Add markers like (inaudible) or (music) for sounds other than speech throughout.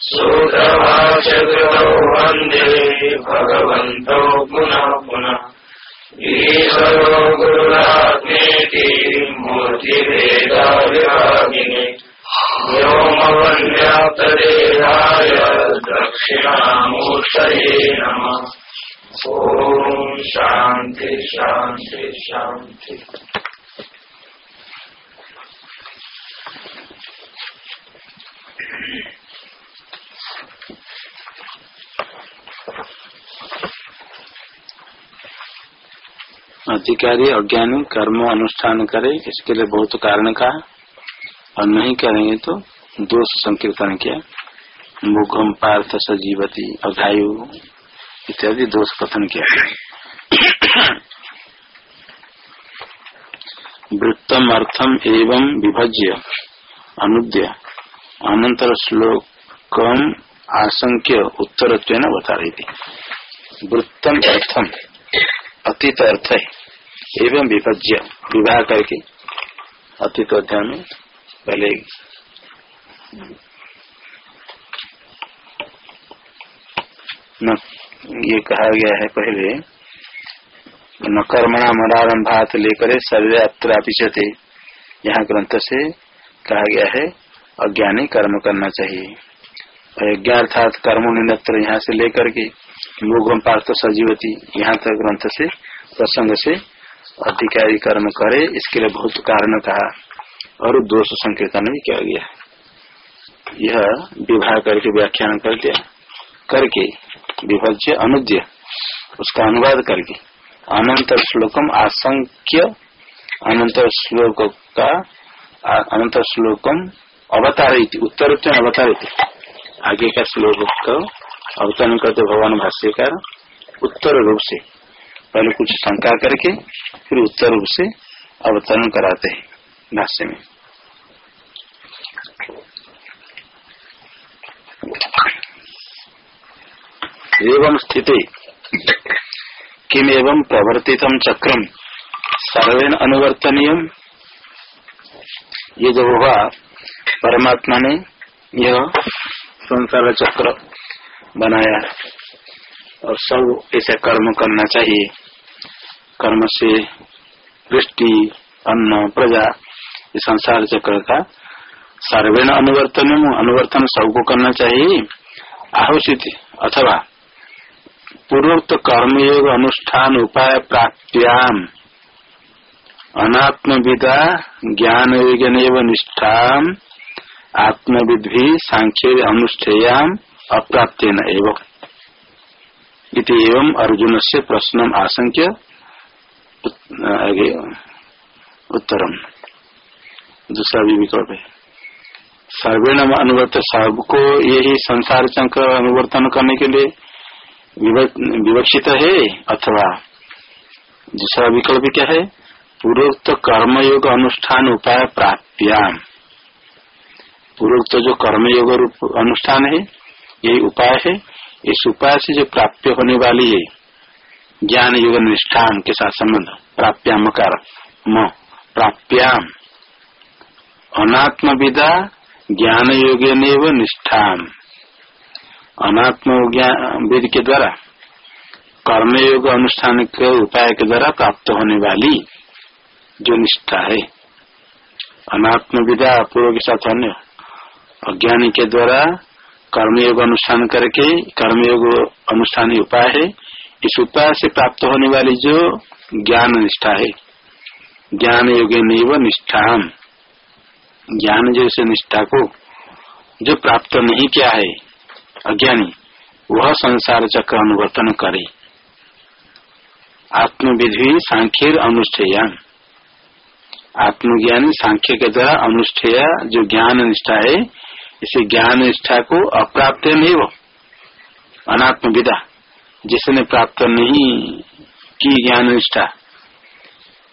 सूत्रभाष्यकृतौ वंदे भगवन्तौ पुनः पुनः। ईश्वरो गुरुरात्मेति मूर्तिभेदाविभागिने व्योमवन्याप्तदेहाय दक्षिणामूर्तये नमः। ॐ शान्ति शान्ति शान्ति। अधिकारी अज्ञानी कर्म अनुष्ठान करे, इसके लिए बहुत कारण कहा। और नहीं करेंगे तो दोष संकीर्तन किया। मुखम पार्थ सजीवती, अघायु इत्यादि दोष कथन किया। वृत्तम अर्थम एवं विभज्य, अनुद्य। अनंतर श्लोकम आशंक्य उत्तर बता रही थी वृत्तम अर्थम अतीत अर्थ है एवं विभज्य। विवाह करके। अतीत अध्याय में पहले न, ये कहा गया है पहले, न कर्मणा मरारंभात लेकर सर्वे अत्रापिशते यहाँ ग्रंथ से कहा गया है, अज्ञानी कर्म करना चाहिए। अज्ञार्थात कर्म नित्र यहाँ से लेकर के मुगम पार्थ सजीवती, यहाँ तक ग्रंथ से प्रसंग से अधिकारी कर्म करे, इसके लिए बहुत कारण कहा और दोष संकीर्तन भी किया गया। यह विवाह करके व्याख्यान कर दिया। करके विभज्य अनुद्य उसका अनुवाद करके। अनंत श्लोकम आशंक्य, अनंत श्लोक का अनंत श्लोकम अवतारित उत्तर अवतारित आगे का श्लोक को अवतरण करते भगवान भाष्यकार, उत्तर रूप से। पहले कुछ शंका करके फिर उत्तर रूप से अवतरण कराते हैं भाष्य में। एवं स्थिति किम एवं प्रवर्तित चक्रम सर्वेन अनुवर्तनीय। ये जो हुआ, परमात्मा ने यह संसार चक्र बनाया। और सब ऐसे कर्म करना चाहिए। कर्म से वृष्टि अन्न, प्रजा ये संसार चक्र का सर्वेन अनुवर्तन अनुवर्तन सबको करना चाहिए। आहुषित अथवा पूर्वोक्त कर्मयोग अनुष्ठान उपाय प्राप्त्याम। अनात्म विदा ज्ञान योग निष्ठा आत्मविधि सांख्य अनुष्ठेयाम, अप्राप्तेन एवं। इति एवं अर्जुन से प्रश्न आशंक्य आगे उत्तरम। दूसरा भी विकल्प। है सर्वेण अनुवर्त सबको यही संसार चक्र अनुवर्तन करने के लिए विवक्षित है अथवा दूसरा विकल्प क्या है? पूर्वोक्त कर्मयोग अनुष्ठान उपाय प्राप्त्याम पूर्वोक्त जो कर्मयोग अनुष्ठान है, यही उपाय है। इस उपाय से जो प्राप्त होने वाली है, ज्ञान युग निष्ठान के साथ संबंध प्राप्याम कार प्राप्याम। अनात्म विदा ज्ञान योगे निष्ठान। अनात्म विद के द्वारा, कर्मयोग अनुष्ठान के उपाय के द्वारा प्राप्त होने वाली जो निष्ठा है अनात्म विदा पूर्व के साथ अन्य अज्ञानी के द्वारा कर्मयोग अनुष्ठान करके, कर्मयोग अनुष्ठान उपाय है। इस उपाय से प्राप्त होने वाली जो ज्ञान निष्ठा है, ज्ञान योगे नैव निष्ठाम। ज्ञान जैसे निष्ठा को जो प्राप्त नहीं किया है, अज्ञानी, वह संसार चक्र अनुवर्तन करे। आत्मविधि सांख्य अनुष्ठेयान आत्मज्ञानी सांख्य के द्वारा अनुष्ठेय जो ज्ञान निष्ठा है इसे ज्ञान निष्ठा को अप्राप्त नहीं वो अनात्म विदा जिसने प्राप्त नहीं की ज्ञान निष्ठा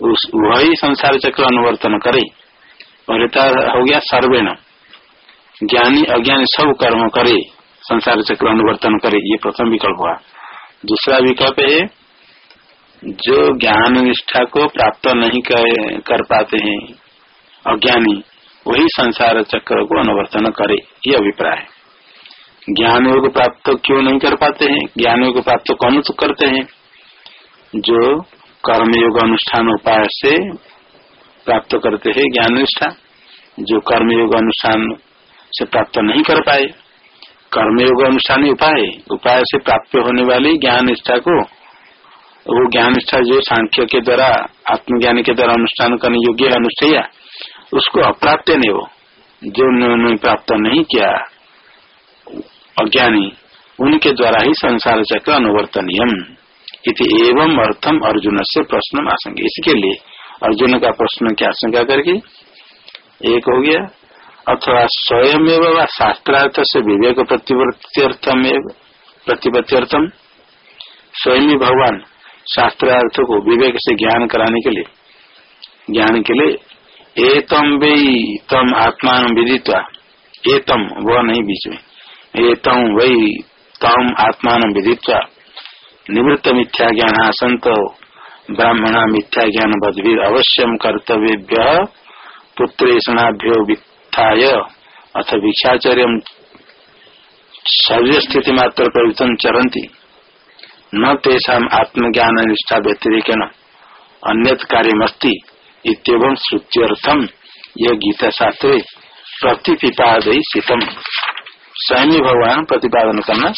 उस वही संसार चक्र अनुवर्तन करे। पहले हो गया सर्वेण। ज्ञानी अज्ञानी सब कर्म करे संसार चक्र अनुवर्तन करे ये प्रथम विकल्प हुआ। दूसरा विकल्प है जो ज्ञान निष्ठा को प्राप्त नहीं कर, कर पाते हैं अज्ञानी वही संसार चक्र को अनुवर्तन करे, ये अभिप्राय है। ज्ञान योग प्राप्त क्यों नहीं कर पाते हैं? ज्ञान योग प्राप्त कौन तो करते हैं? जो कर्मयोग अनुष्ठान उपाय से प्राप्त करते हैं ज्ञान निष्ठा, जो कर्मयोग अनुष्ठान से प्राप्त नहीं कर पाए कर्मयोग अनुष्ठान उपाय उपाय से प्राप्त होने वाली ज्ञान निष्ठा को, वो ज्ञान निष्ठा जो सांख्य के द्वारा, आत्मज्ञान के द्वारा अनुष्ठान करने योग्य है, अनुष्ठेय उसको अप्राप्त नहीं हो। जो उन्होंने प्राप्त नहीं किया, अज्ञानी, उनके द्वारा ही संसार चक्र अनुवर्तनियम। इति एवं अर्थम अर्जुन से प्रश्न आशंका इसके लिए अर्जुन का प्रश्न की आशंका करके? एक हो गया। अथवा स्वयं एवं शास्त्रार्थ से विवेक प्रतिपत्त्यर्थम प्रतिपत्त्यर्थम स्वयं भगवान शास्त्रार्थ को विवेक से ज्ञान कराने के लिए ज्ञान के लिए एतम वे तम आत्मान विदित्वा, एतम वह नहीं बीच में एतम वही तम आत्मान विदित्वा, निवृत्त मिथ्या ज्ञान संत ब्राह्मणा मिथ्या ज्ञान बदवीर अवश्यम कर्तव्य पुत्रेषणाभ्यो वित्थाय, अथ भिक्षाचर्य शरीर स्थिति मात्र प्रवृत्त चरंती न तेषा आत्मज्ञान निष्ठा व्यतिरिक अन्यत कार्यमस्ति। इतम श्रुत्यर्थम यह गीता शास्त्र प्रतिपिपादयितम स्वयं भगवान प्रतिपादन करना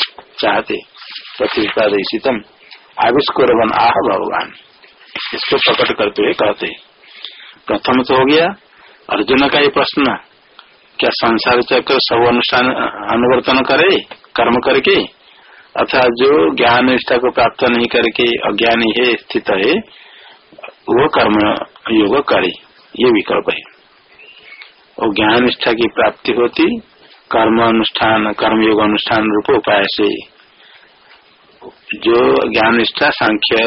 चाहते प्रतिपादयितम आविष्कुरवन आह भगवान। इसको प्रकट करते हुए कहते, प्रथम तो हो गया। अर्जुन का ये प्रश्न, क्या संसार चक्र सब अनुष्ठान, अनुवर्तन करे, कर्म करके? अथवा जो ज्ञान निष्ठा को प्राप्त नहीं करके अज्ञानी है, स्थित है, वो कर्म योग करे, ये विकल्प है। और ज्ञान निष्ठा की प्राप्ति होती, कर्म अनुष्ठान, कर्म योग अनुष्ठान रूप उपाय से। जो ज्ञान निष्ठा सांख्य,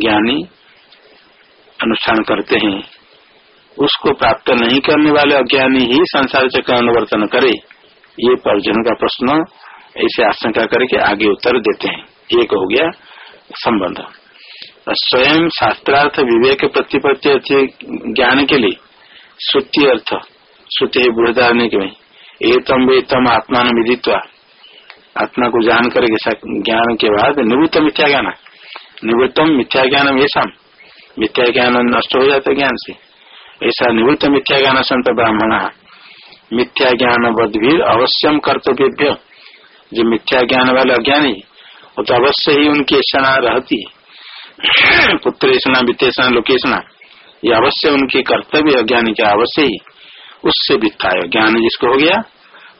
ज्ञानी अनुष्ठान करते हैं, उसको प्राप्त नहीं करने वाले अज्ञानी ही संसार चक्र अनुवर्तन करे। ये अर्जुन का प्रश्न, ऐसे आशंका करके आगे उत्तर देते हैं। एक हो गया संबंध। स्वयं शास्त्रार्थ विवेक प्रतिपत्ति ज्ञान के लिए श्रुति अर्थ, श्रुति है बृहदारण्य में, एतम वेतम आत्मान विदित्वा आत्मा को जान करके ज्ञान के बाद निवृत्त मिथ्या ज्ञान। निवृत्तम मिथ्या ज्ञान ऐसा मिथ्या ज्ञान नष्ट हो जाता ज्ञान से। ऐसा निवृत्त मिथ्या ज्ञान संत ब्राह्मण। मिथ्या ज्ञान बदवीर अवश्यम कर्तव्य जो मिथ्या ज्ञान वाले अज्ञानी, वो तो अवश्य ही उनकी ऐसा रहती। है पुत्र ऐसा वित्तेषणा लोकेशना, ये अवश्य उनके कर्तव्य अज्ञानी का अवश्य ही। उससे वित्था है ज्ञान जिसको हो गया,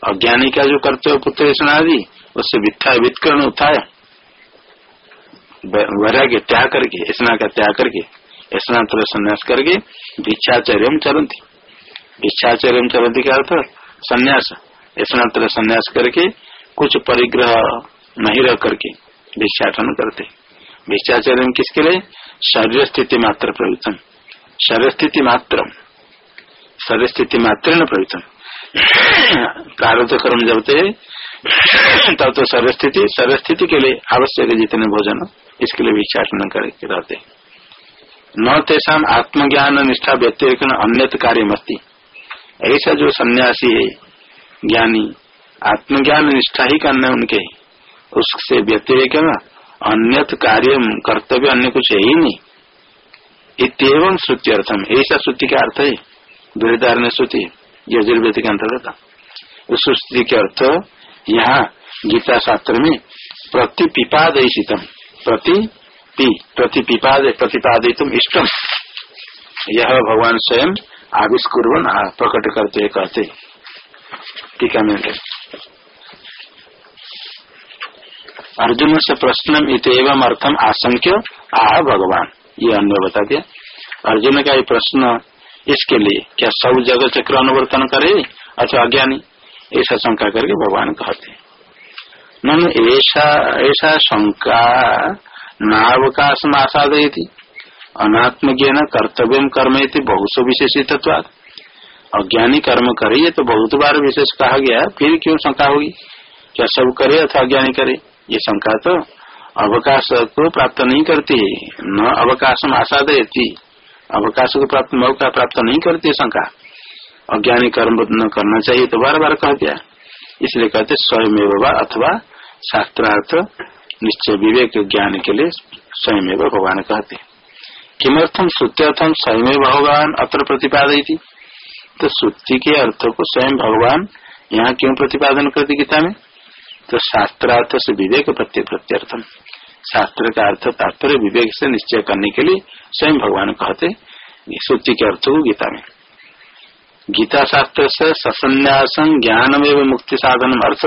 अज्ञानी का जो कर्तव्य पुत्र आदि, उससे वित्था वित्कर्ण उठाया। वैराग्य त्याग करके ऐसा का त्याग करके ऐसा संन्यास करके भिक्षाचर्य चरंती भिक्षाचर्य चरंती का अर्थ, संन्यास। ऐसा संन्यास करके, कुछ परिग्रह नहीं रह करके, भिक्षाटन करते। भिक्षाचर्य किसके लिए? शरीर स्थिति मात्र प्रवृत्तम शरीर स्थिति मात्र शरीर स्थिति मात्र न प्रवृत्तम प्रारब्ध कर्म जब थे, तब तो शरीर स्थिति शरीर स्थिति के लिए आवश्यक जितने भोजन, इसके लिए भिक्षाटन करके रहते। न तेषा आत्मज्ञान निष्ठा व्यतिरिक्त अन्य कार्य मस्ती ऐसा जो सन्यासी है, ज्ञानी, आत्मज्ञान निष्ठा ही करना उनके। उससे व्यतिरिक अन्य कार्य कर्तव्य अन्य कुछ है ही नहीं। इतम श्रुति अर्थम ऐसा श्रुति का अर्थ है। बृहदारण श्रुति, यजुर्वेद के अंतर्गत। उस श्रुति के अर्थ, यहाँ गीता शास्त्र में प्रतिपिपादयितम प्रति पी प्रतिपिपाद प्रतिपादितम इष्टम। यह भगवान स्वयं आविष्कुर्वन प्रकट करते, कहते। टीका में अर्जुन से प्रश्न एवं अर्थम आशंक्य आह, भगवान। ये अन्य बता दिया अर्जुन का ये प्रश्न, इसके लिए क्या सब जगत चक्र अनुवर्तन करे? अथवा अज्ञानी, ऐसा शंका करके भगवान कहते नन, ऐसा ऐसा शंका नावकाश में आसादय थी अनात्म ज्ञान कर्तव्य कर्म बहुत विशेषित अज्ञानी कर्म करे तो बहुत बार विशेष कहा गया, फिर क्यों शंका होगी? क्या सब करे अथवा अज्ञानी करे? ये शंका तो अवकाश को प्राप्त नहीं करती, न अवकाश में आशा देती अवकाश को प्राप्त मौका प्राप्त नहीं करती शंका। अज्ञानी कर्म न करना चाहिए तो बार बार कह दिया। इसलिए कहते स्वयं अथवा शास्त्रार्थ निश्चय विवेक ज्ञान के लिए स्वयं भगवान कहते किमर्थम श्रुत्यर्थम स्वयं भगवान अत्र प्रतिपादी तो श्रुति के अर्थ को स्वयं भगवान यहाँ क्यों प्रतिपादन करते गीता में? तो शास्त्रार्थ से विवेक प्रत्यय प्रत्यर्थम। शास्त्र का अर्थ तात्पर्य विवेक से निश्चय करने के लिए स्वयं भगवान कहते श्रुति के अर्थ को गीता में। गीता शास्त्र से ससन्यासन ज्ञान एवं मुक्ति साधन अर्थ।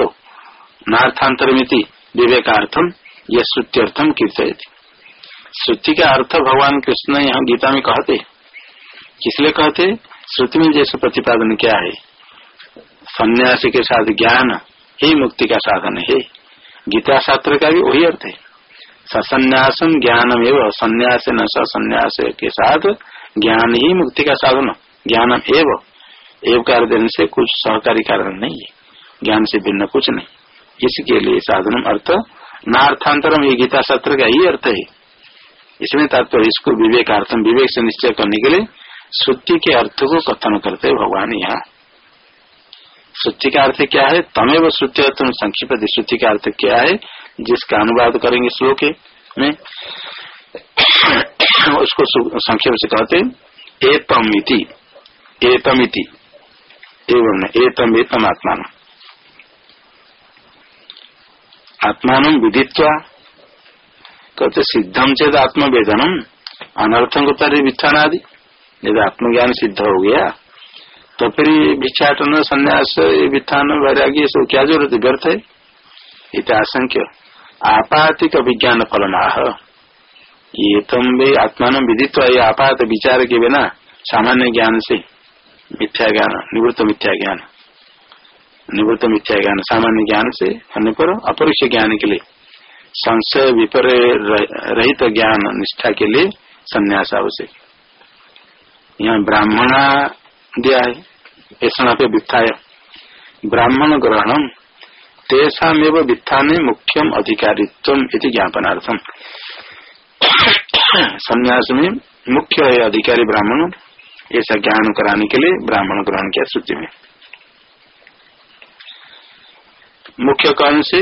नार्थांतरमिति विवेकार्थम यह श्रुत्यर्थम कीर्तयति। श्रुति का अर्थ भगवान कृष्ण यहाँ गीता में कहते किसलिए कहते, श्रुति में जैसे प्रतिपादन क्या है, सन्यासी के साथ ज्ञान ही मुक्ति का साधन है। गीता शास्त्र का भी वही अर्थ है। सन्यासम ज्ञानम एवं, संन्यास न सन्यास के साथ ज्ञान ही मुक्ति का साधन। ज्ञानम एवं एवं कार्य से कुछ सहकारी कारण नहीं है। ज्ञान से भिन्न कुछ नहीं। इसके लिए साधन अर्थ नार्थांतरम ये गीता शास्त्र का ही अर्थ है। इसमें तात्पर्य इसको विवेकार्थम विवेक से निश्चय करने के लिए श्रुति के अर्थ को कथन करते भगवान यहाँ। श्रुति का अर्थ क्या है? तमेव श्रुति अर्थ संक्षिप्त श्रुति का अर्थ क्या है? जिसका अनुवाद करेंगे श्लोक में। उसको संक्षेप से कहते एतम इति। एतम इति। एवं एतम एतम आत्मान। आत्मान विदित्वा, कहते सिद्धम चेद आत्मवेदनम अनर्थम को तारी वित्थानादि यदि आत्मज्ञान सिद्ध हो गया तो फिर भिक्षाटन, संन्यास वित्थान, वैराग्य सब क्या ज़रूरत व्यर्थ है? इत आशंक्य आपातिक विज्ञान फलनाह। ये तुम भी आत्मान विदित्व ये आपात विचार के बिना सामान्य ज्ञान से मिथ्या ज्ञान, निवृत्त मिथ्या ज्ञान। निवृत्त मिथ्या ज्ञान, सामान्य ज्ञान से होने पर अपरुष ज्ञान के लिए। संशय विपर रहित ज्ञान, निष्ठा के लिए संन्यास आवश्यक। यहाँ ब्राह्मण दिया है। ऐसा वित्थाय ब्राह्मण ग्रहणम तेषाव वित्थान मुख्यम अधिकारित्व इति ज्ञापनार्थम। संन्यास में मुख्य है अधिकारी ब्राह्मण ऐसा ज्ञान कराने के लिए ब्राह्मण ग्रहण किया सूची में। मुख्य कारण से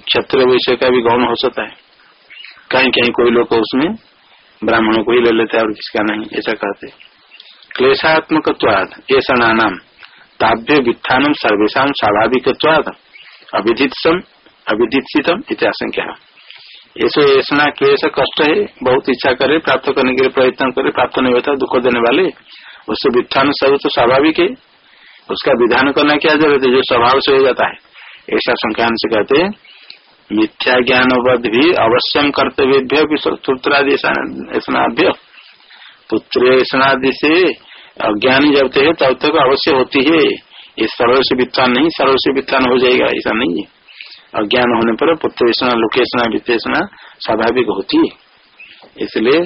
क्षत्र विषय का भी गौण हो सकता है। कहीं कहीं कोई लोग उसमें ब्राह्मणों को ही ले लेते हैं और किसका नहीं, ऐसा कहते क्लेशात्मक ऐसा नाम ताभ्य वित्थान सर्वेशा स्वाभाविक अभिधितम अभिधितम इत्याशंका ऐसे ऐसा क्लेश कष्ट है, बहुत इच्छा करे, प्राप्त करने के लिए प्रयत्न करे, प्राप्त नहीं होता, दुख देने वाले, उससे वित्थान सर्व तो स्वाभाविक है। उसका विधान करना क्या ज़रूरत है? जो स्वभाव से हो जाता है। ऐसा संख्यान से कहते हैं, मिथ्या ज्ञान भी अवश्यम कर्तव्य पुत्रादि स्नाभ्य पुत्र स्नादि से अज्ञानी जब तक है तब तक अवश्य होती है। ये सरल से वित्तान नहीं सरल से वित्तान हो जाएगा, ऐसा नहीं है। अज्ञान होने पर पुत्र लोकेशना, वित्तेषणा स्वाभाविक होती है। इसलिए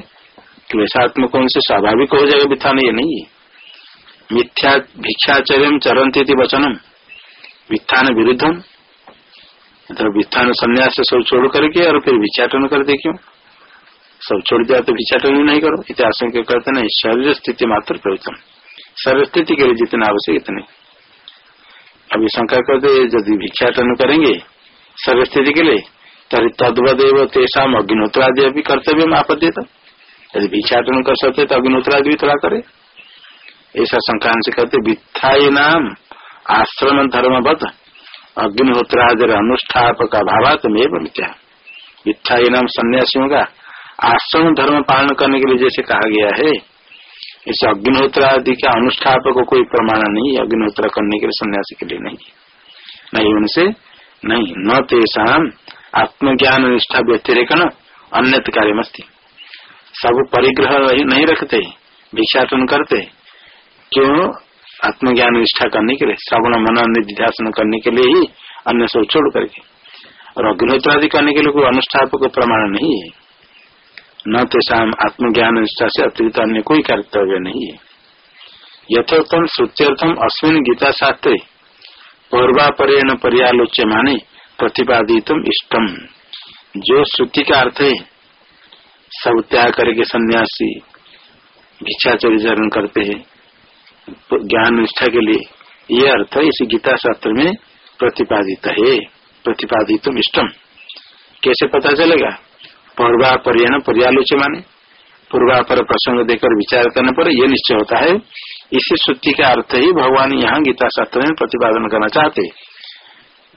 क्लेशात्मक से स्वाभाविक हो जाएगा वित्थान, ये नहीं है। मिथ्या भिक्षाचर्य चरंती वचनम, वित्थान विरुद्धम। तो वित्थान संन्यास सब छोड़ करके और फिर कर दे क्यों सब छोड़ दिया तो विचाटन ही नहीं करो। इतना आशंका करते नहीं। शरीर स्थिति मात्र प्रवचन शरीर स्थिति के लिए जितना आवश्यक इतने। अभी शंका करते यदि भिक्षाटन करेंगे शरीर स्थिति के लिए, तभी तद्वदेव तेषा अग्निहोत्रादि अभी कर्तव्य में आपत्ति था। यदि भिक्षाटन कर सकते तो अग्निहोत्रादि भी थोड़ा करे। ऐसा संक्रांत से कहते वित्थाई नाम आश्रम धर्मवत अग्निहोत्रादि अनुष्ठापक अभाव में मिथ्या। मिथ्या नाम सन्यासियों का आश्रम धर्म पालन करने के लिए जैसे कहा गया है, इस अग्निहोत्र आदि का अनुष्ठापक को कोई प्रमाण नहीं अग्निहोत्र करने के लिए सन्यासी के लिए नहीं नहीं उनसे, नहीं, न तेषा आत्मज्ञान निष्ठा व्यतिरेकन अन्य कार्य मस्ती सब परिग्रह नहीं रखते, भिक्षाटन करते, क्यों? आत्मज्ञान निष्ठा करने के लिए, श्रवण, मन, निध्यासन करने के लिए ही अन्य सब छोड़ करके। और अग्निहोत्र आदि करने के लिए कोई अनुष्ठापक प्रमाण नहीं है। न तेषाम आत्मज्ञान निष्ठा से अतिरिक्त अन्य कोई कर्तव्य नहीं है। यथोत्तम श्रुत्यर्थम अश्विन गीता शास्त्रे पौर्वापरेण पर्यालोच्य माने, प्रतिपादितम इष्टम। जो श्रुति का अर्थ है, सब त्याग करके सन्यासी भिक्षाचरण करते हैं तो ज्ञान निष्ठा के लिए, ये अर्थ इस गीता शास्त्र में प्रतिपादित है प्रतिपादित इष्टम। कैसे पता चलेगा? पूर्वापर्यण पर्यालोच माने पूर्वापर प्रसंग देकर विचार करने पर यह निश्चय होता है, इसी श्रुति का अर्थ ही भगवान यहाँ गीता शास्त्र में प्रतिपादन करना चाहते।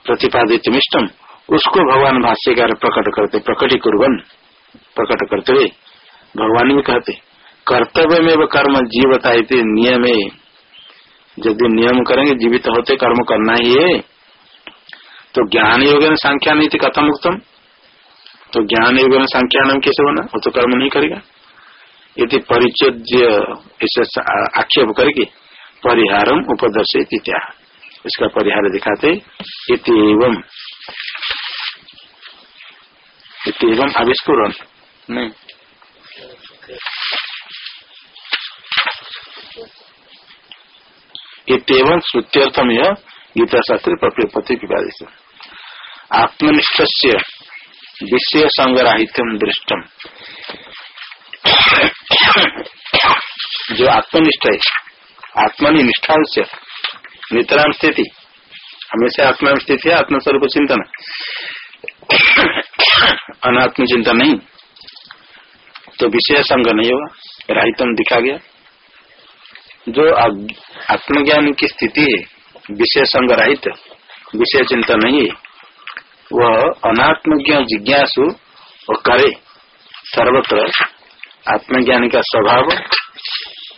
प्रतिपादित इष्टम उसको भगवान भाष्यकार प्रकट करते प्रकटी कुरन प्रकट करते हुए भगवान भी कहते कर्तव्य में कर्म जीवता नियम। यदि नियम करेंगे, जीवित होते कर्म करना ही है। तो ज्ञान योग संख्या नहीं थी कथम उत्तम तो ज्ञान एवं संख्या नाम कैसे होना? वो तो कर्म नहीं करेगा। यदि परिचय इसे आक्षेप करके परिहारम उपदर्शित इत्या इसका परिहार दिखाते एवं। एवं आविष्कुरन। नहीं। इतम श्रुत्यर्थम यह गीता शास्त्र प्रति विवादित आत्मनिष्ठ विषय संग्राहित्यम दृष्टम जो आत्मनिष्ठ है, आत्मनि निष्ठा से नितराम स्थिति हमेशा आत्मा स्थिति है आत्मस्वरूप चिंतन। अनात्म चिंतन नहीं। तो विषय संग नहीं होगा राहितम दिखा गया। जो आत्मज्ञान की स्थिति है विषय संग राहित विषय चिंता नहीं है। वह अनात्मज्ञ जिज्ञासु और करे। सर्वत्र आत्मज्ञानी का स्वभाव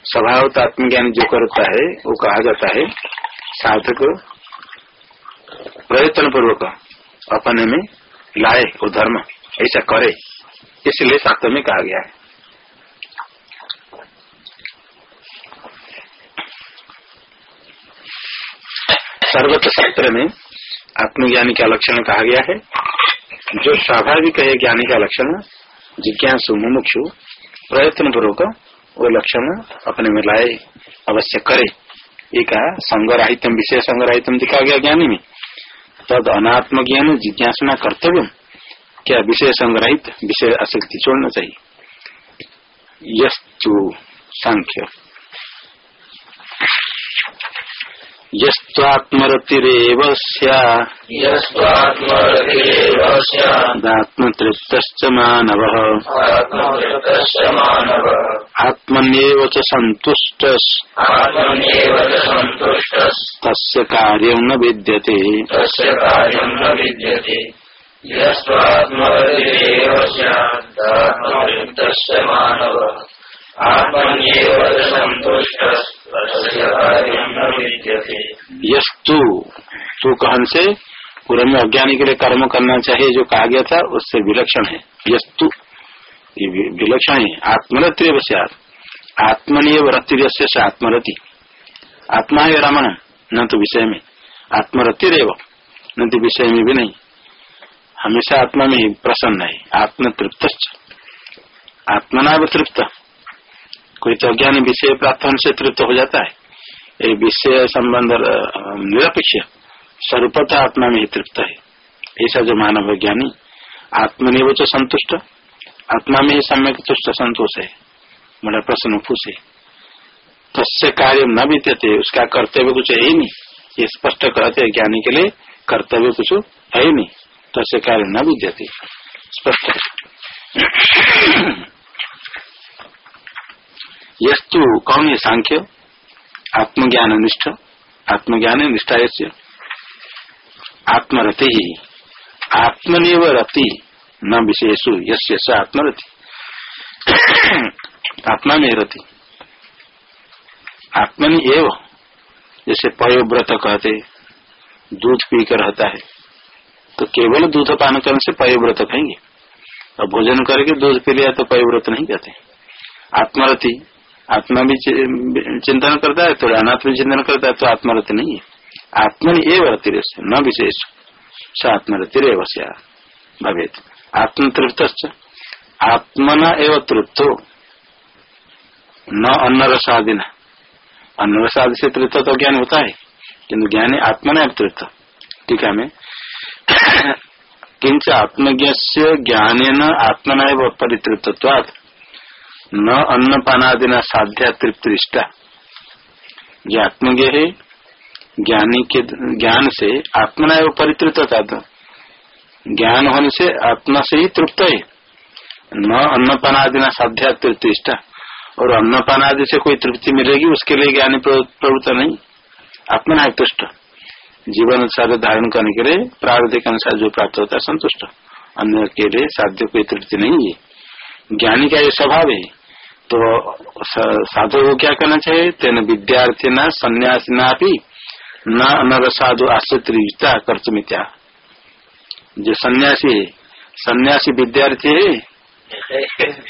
स्वभाव तो आत्मज्ञानी जो करता है, वो कहा जाता है, साधक प्रयत्न पूर्वक अपने में लाए वो धर्म, ऐसा करे। इसलिए शास्त्र में कहा गया है। सर्वत्र शास्त्र में आत्मज्ञानी का लक्षण कहा गया है। जो स्वाभाविक है ज्ञानी का लक्षण जिज्ञासु मुमुक्षु प्रयत्न पूर्वक वो लक्षण अपने में लाए, अवश्य करे। ये कहा विषय संगराहितम दिखा गया ज्ञानी में। तद अनात्म ज्ञान जिज्ञासना कर्तव्य, क्या विषय संग्रहित, विषय आसक्ति छोड़ना चाहिए। यस्तु यस्त्वात्मरतिरेव स्यात्मतृप्तश्च मानवः। आत्मन्येव च तस्य कार्यं न विद्यते। तस्य कार्यं न विद्यते। यस्त्वात्मरतिरेव स्यात्मतृप्तश्च मानवः। आत्मन्येव च यस्तु तू कहन से? पूर्व में अज्ञानी के लिए कर्म करना चाहिए, जो कहा गया था, उससे विलक्षण है। यस्तु ये विलक्षण है। आत्मरति वश्यात आत्मनिय रति से आत्मरति। आत्मा है रमण, न तो विषय में। आत्मरति रेव, न तो विषय में भी नहीं। हमेशा आत्मा में ही प्रसन्न है। आत्म तृप्त आत्मना तृप्त। कोई तो अज्ञानी विषय प्राप्त होने से तृप्त हो जाता है। ये विषय संबंध निरपेक्ष, स्वरूपता आत्मा में ही तृप्त है। ऐसा जो मानव ज्ञानी आत्मनिव जो संतुष्ट, आत्मा में ही सम्यक तुष्ट संतोष है। बड़ा प्रश्न खुश है। तस्य कार्य न बीतते उसका कर्तव्य कुछ है ही नहीं। ये स्पष्ट कहते हैं ज्ञानी के लिए, कर्तव्य कुछ है ही नहीं। तस्य कार्य न बीतते स्पष्ट यस्तु कौन है सांख्य, आत्मज्ञान निष्ठ, आत्मज्ञान निष्ठा आत्मरति ही, आत्मनिव रति, न विशेषु यश आत्मरति। आत्मा में रति। आत्मनि एव, जैसे पयोव्रत कहते, दूध पीकर रहता है तो केवल दूध पान करने से पयोव्रत कहेंगे। और भोजन करके दूध पी लिया तो पयोव्रत नहीं कहते। आत्मरति आत्मा भी चिंतन करता है, थोड़ा अनात्म चिंतन करता है तो आत्मरति नहीं है। आत्मन एवं रतिर न विशेष। स आत्मरतिर भवे आत्म तृप्त आत्मना एवं तृप्त। न अन्न रसादिना अन्न से तृप्त तो ज्ञान होता है, किन्तु ज्ञान आत्मना तृप्त। टीका में। किंच आत्मज्ञ ज्ञान आत्मना एवं परितृप्तवाद न अन्न पानादिना साध्या तृप्तिष्टा जो आत्मज्ञ है ज्ञानी के ज्ञान से आत्मना एवं परितृत ज्ञान होने से आत्मा से ही तृप्त है। न अन्नपानादिना साध्या तृप्तिष्ठा और अन्नपान आदि से कोई तृप्ति मिलेगी, उसके लिए ज्ञानी प्रवृत्त नहीं। आत्मना है तुष्ट। जीवन साध्य धारण करने के लिए प्रावधिक अनुसार जो प्राप्त होता है संतुष्ट। अन्य के लिए साध्य कोई तृप्ति नहीं है। ज्ञानी का ये स्वभाव है। तो साधु को क्या करना चाहिए? तेन विद्यार्थी न सन्यासी न भी न अनर साधु आश्रित कर मित्या जो सन्यासी है, सन्यासी विद्यार्थी है,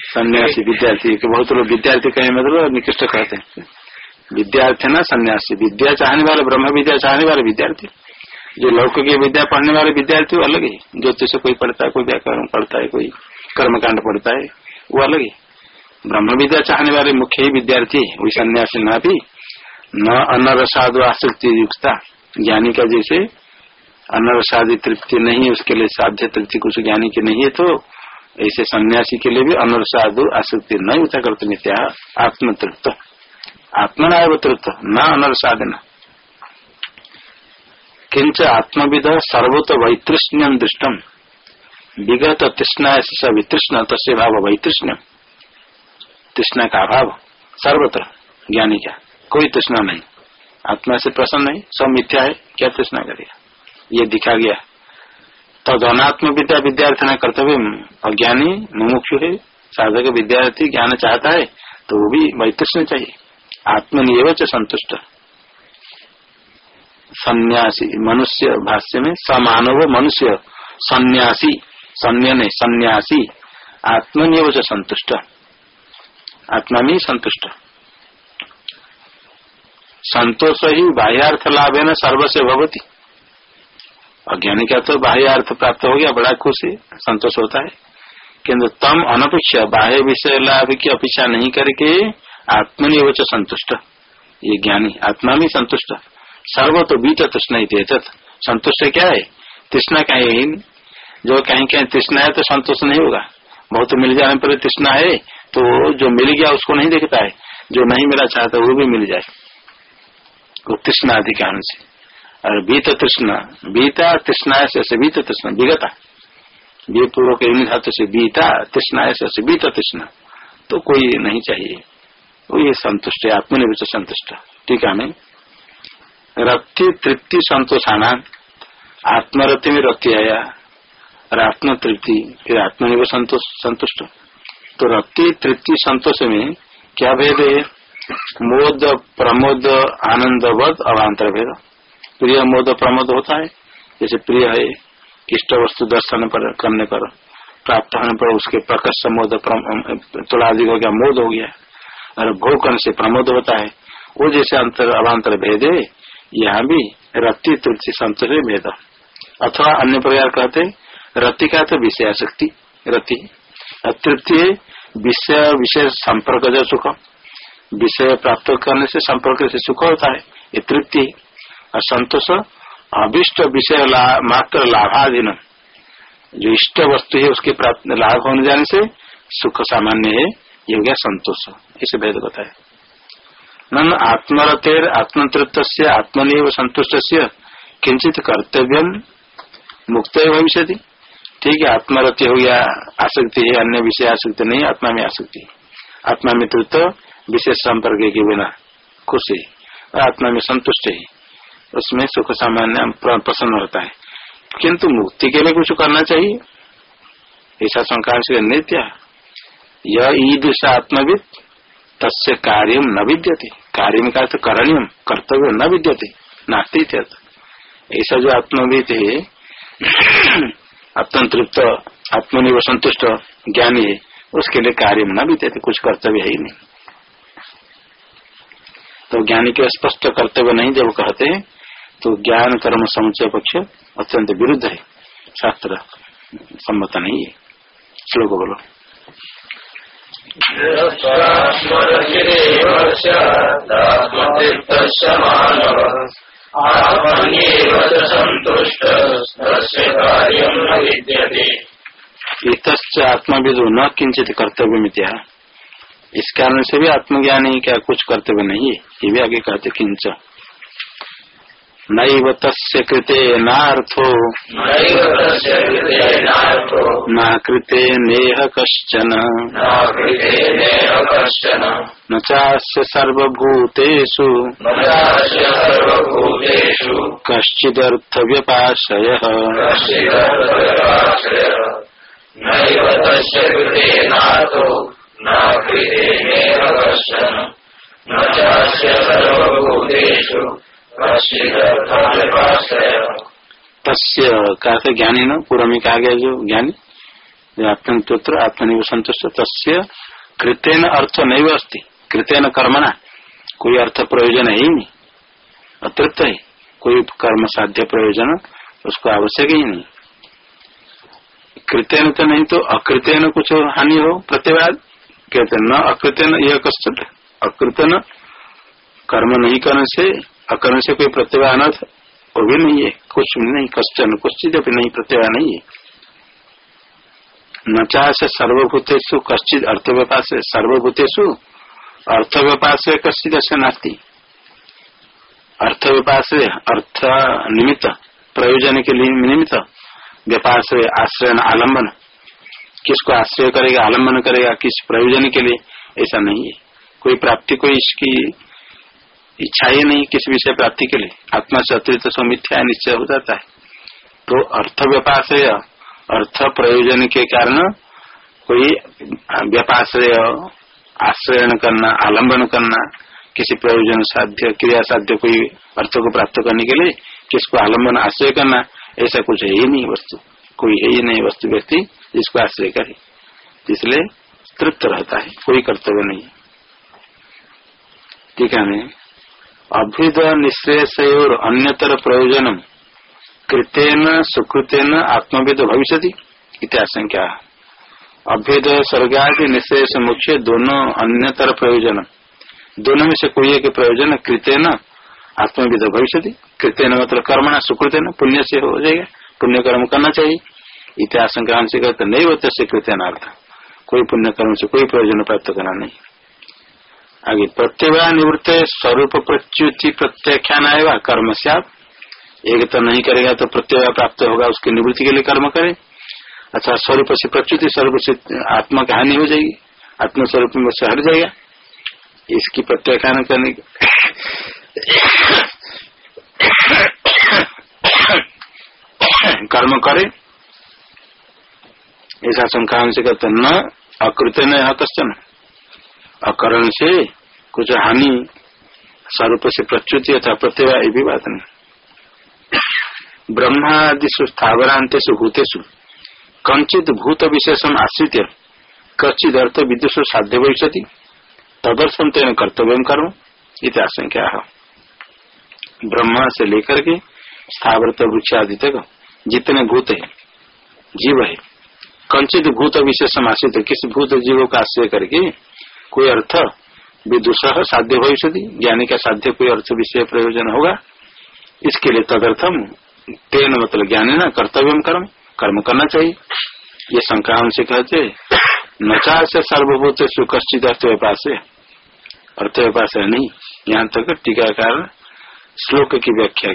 सन्यासी विद्यार्थी बहुत लोग विद्यार्थी कहें मतलब निकृष्ट कहते हैं। विद्यार्थी ना सन्यासी विद्या चाहने वाले, ब्रह्म विद्या चाहने वाले विद्यार्थी। जो लौकिक विद्या पढ़ने वाले विद्यार्थी, वो अलग है। ज्योतिष कोई पढ़ता है, कोई व्याकरण पढ़ता है, कोई कर्मकांड पढ़ता है, वो अलग है। ब्रह्म विद्या चाहने वाले मुख्य ही विद्यार्थी वही सन्यासी न भी न अनरसादु आसक्ति युक्ता। ज्ञानी का जैसे अनरसादी तृप्ति नहीं उसके लिए साध्य तृप्ति कुछ ज्ञानी की नहीं है तो ऐसे सन्यासी के लिए भी अनरसादु आसक्ति न युक्ता करते मित्या आत्म तृप्त आत्मना तृप्त, न अनरसाधन किंच आत्मविद सर्वत वैतृष्ण्यम दृष्टम विगत तृष्णा वितृष्ण, तस्य भाव वैतृष्ण्यम। तृष्णा का अभाव सर्वत्र, ज्ञानी का। कोई तृष्णा नहीं। आत्मा से प्रसन्न नहीं, सब मिथ्या है, क्या तृष्णा करेगा? ये दिखा गया। तो अनात्म विद्या विद्यार्थी न कर्तव्य, अज्ञानी, मुमुक्षु है, साधक विद्यार्थी ज्ञान चाहता है तो वो भी वैतृष्ण चाहिए। आत्मनिव संतुष्ट। सन्यासी, मनुष्य भाष्य में, समानव मनुष्य, सन्यासी, सन्या नहीं, सन्यासी आत्मनिव संतुष्ट। आत्मा में संतुष्ट संतोष ही बाह्यार्थ लाभ है न सर्व से भवती। अज्ञानी का तो बाह्यार्थ प्राप्त हो गया, बड़ा खुश है संतोष होता है। किन्तु तम अनपेक्षा बाह्य विषय लाभ की अपेक्षा नहीं करके आत्मनिवच संतुष्ट। ये ज्ञानी आत्मा में संतुष्ट सर्व तो बीत तृष्णा ही संतुष्ट क्या है? तृष्णा कहीं जो कहीं कहीं तृष्णा है तो संतोष नहीं होगा। बहुत मिल जाने पर तृष्णा है तो जो मिल गया उसको नहीं देखता है। जो नहीं मिला चाहता वो भी मिल जाए। वो तृष्णा अधिकार से। और बीत तृष्णा, बीता तृष्णा से बीत तृष्णा, विगता। पूर्वक धातु से बीता तृष्णा से बीत तृष्णा। तो कोई नहीं चाहिए। वो ये संतुष्ट है आत्मनिर्भर संतुष्ट। ठीक है मैं रक्ति तृप्ति संतोषाना आत्मरति में रक्ति आया, और आत्म तृप्ति फिर आत्मनिर्भर संतोष संतुष्ट। तो रक्ति, तृप्ति, संतोष में क्या भेद है? मोद, प्रमोद, आनंदवद, अभांतर भेद। प्रिय मोद, प्रमोद होता है। जैसे प्रिय है, इष्ट वस्तु दर्शन पर, करने पर, प्राप्त होने पर उसके प्रकट मोद अधिक हो गया, मोद हो गया। और भोग करने से प्रमोद होता है। वो जैसे अंतर अवान्तर भेद है, यहाँ भी रक्ति तुलसी संतोष भेद। अथवा अन्य प्रकार कहते रति का तो विषय शक्ति रति तृप्ति विषय विषय संपर्क जो सुख। विषय प्राप्त करने से संपर्क से सुख होता है ये तृप्ति। और संतोष अभिष्ट विषय ला, मात्र लाभाधीन। जो इष्ट वस्तु है उसके लाभ होने जाने से सुख सामान्य है ये हो गया संतोष। इसे भेद बताए नन आत्मरतेर आत्मतृप्त आत्मनिव संतुष्ट से किंचित कर्तव्य मुक्त भविष्य ठीक है, आत्मरति हो गया, आसक्ति है, अन्य विषय आसक्ति नहीं आत्मा में आसक्ति आत्मा में तो विशेष संपर्क के बिना खुश है, और आत्मा में संतुष्ट है। उसमें सुख सामान्य प्रसन्न होता है। किंतु मुक्ति के लिए कुछ करना चाहिए। ऐसा शंका से नित्य। यह ईदृश आत्मविद, तस्य कार्य न विद्यते। कार्य का तो करणीय, कर्तव्य न विद्यते, नास्ती ऐसा जो आत्मविद है आत्म तृप्त आत्मनिर्भर, संतुष्ट, ज्ञानी है उसके लिए कार्य न भी देते, कुछ कर्तव्य है ही नहीं। तो ज्ञानी के स्पष्ट कर्तव्य नहीं जब कहते हैं तो ज्ञान, कर्म समुचय पक्ष अत्यंत विरुद्ध है। शास्त्र सम्मत नहीं है। श्लोक बोलो। आत्मविदु न किंचित कर्तव्य मित्या इस कारण से भी आत्मज्ञानी क्या कुछ कर्तव्य नहीं है, ये भी आगे कहते किंच नैव तस्य कृते नार्थो। नैव तस्य कृतेनार्थो न कृते नेह कश्चन। न चास्य सर्वभूतेषु। नैव तस्य कृतेनार्थो न कृतेनेह कश्चन। न चास्य सर्वभूतेषु। तस्य ज्ञानी न पूर्व में कहा गया जो ज्ञानी आत्मनिपुत्र आत्मनिव संतुष्ट, तस्य कृतेन अर्थ नहीं अस्ति। कृतेन कर्मणा कोई अर्थ प्रयोजन है ही नहीं। अतृप्त है। कोई कर्म साध्य प्रयोजन, उसको आवश्यक ही नहीं। कृतेन तो नहीं तो अकृतेन कुछ हानि हो, प्रतिवाद। कहते न अकृतेन यह कष्ट। अकृतन कर्म नहीं करने से अकर्म से कोई प्रतिभा अनर्थ वो भी नहीं है, कुछ नहीं कश्चन कुछ भी नहीं प्रतिभा नहीं है। न से सर्वभूतेषु कश्चित अर्थ व्यापास सर्वभूतेषु अर्थ व्यापास कश्चित ऐसे नास्ती। अर्थ व्यापास अर्थ निमित्त, प्रयोजन के लिए निमित्त व्यापार से आश्रय आलंबन। किसको आश्रय करेगा, आलंबन करेगा, किस प्रयोजन के लिए, ऐसा नहीं है। कोई प्राप्ति, कोई इसकी इच्छा ही नहीं किसी विषय प्राप्ति के लिए। आत्मा से अतिरिक्त तो मिथ्या निश्चय हो जाता है। तो अर्थ व्यापार से अर्थ प्रयोजन के कारण कोई व्यापाश्रय आश्रयन करना आलंबन करना, किसी प्रयोजन साध्य, क्रिया साध्य कोई अर्थ को प्राप्त करने के लिए किसको आलंबन आश्रय करना, ऐसा कुछ है ही नहीं वस्तु। कोई है ही नहीं वस्तु व्यक्ति जिसको आश्रय करे। इसलिए तृप्त रहता है, कोई कर्तव्य नहीं ठीक है अभ्युद निश्रेष और अन्यतर प्रयोजनम कृतेन, सुकृतेन आत्मविद भविष्य इत्याशंका अभ्युद स्वर्गादि निश्रेष मुख्य दोनों अन्यतर प्रयोजन दोनों में से कोई एक प्रयोजन कृतेन आत्मविद भविष्य कृतेन मतलब कर्मणा, सुकृतेन पुण्य से हो जाएगा। पुण्य कर्म करना चाहिए। इतिहासंक्रांत से कहते नहीं होते से कृतेन अर्थ कोई पुण्य कर्म से कोई प्रयोजन प्राप्त करना नहीं। आगे प्रत्यवाय निवृत्त स्वरूप प्रच्युति प्रत्याख्यान आएगा कर्म से आप एक तो नहीं करेगा तो प्रत्यय प्राप्त होगा, उसकी निवृत्ति के लिए कर्म करे। अच्छा स्वरूप से प्रच्युति स्वरूप से आत्मा की हानि हो जाएगी आत्म स्वरूप में से हट जाएगा। इसकी प्रत्याख्यान करने कर्म करे। ऐसा शंका से कहते न अकृत न कश्चन अकरण से कुछ हानि स्वरूप से प्रच्युति अथवा प्रत्यय भी बात नहीं। ब्रह्मादिशु स्थावरांतेषु भूतेषु कंचित भूत विशेषण आश्रित कचित अर्थ विदुषु साध्य भविष्य तदर्थम तेन कर्तव्य कर्म इत आशंका ब्रह्मा से लेकर के स्थावरत वृक्ष आदि तक जितने भूत है, जीव है, कंचित भूत विशेषण आश्रित किस भूत जीवों का आश्रय करके कोई अर्थ विदुष साध्य भविष्य ज्ञानी का साध्य कोई अर्थ विषय प्रयोजन होगा। इसके लिए तदर्थम तेन मतलब ज्ञानी न कर्तव्य कर्म कर्म करना चाहिए। ये शंका से कहते नचा से सर्वभूत सुकश्चित अर्थ व्यापास है अर्थ व्यापास है नहीं, यहाँ तक टीकाकार श्लोक की व्याख्या